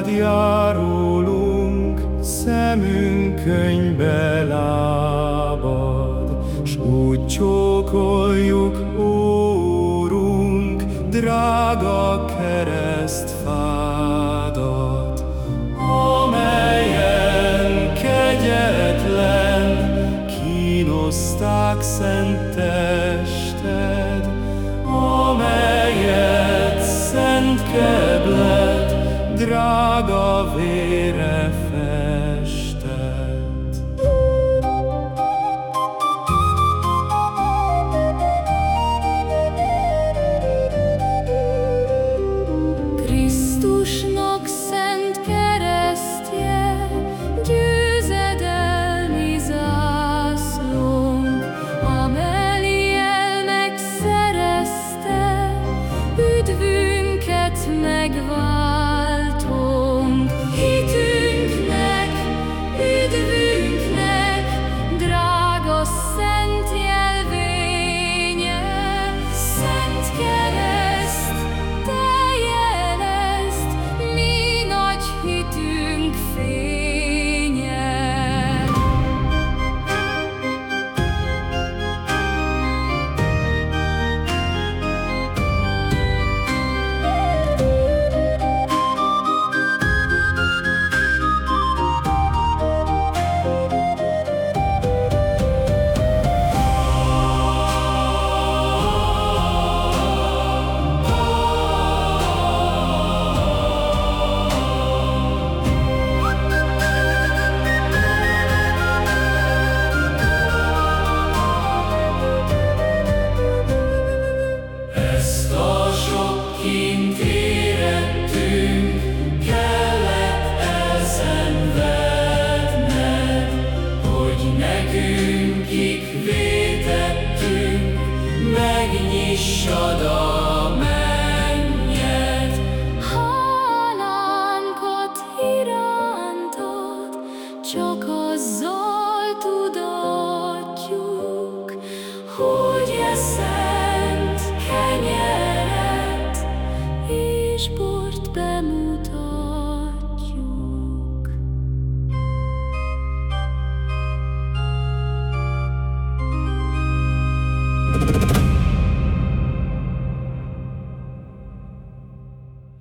rád járulunk, szemünk könyvbe lábad, S úgy csókoljuk, Úrunk, drága keresztfádat, amelyen kegyetlen kínozták szent drága vére festett. Krisztusnak szent keresztje, győzedelmi zászlónk, ameli el megszerezte, üdvünket megváltónk. Frissad a mennyed, halánkot csak azzal tudatjuk, hogy eszel.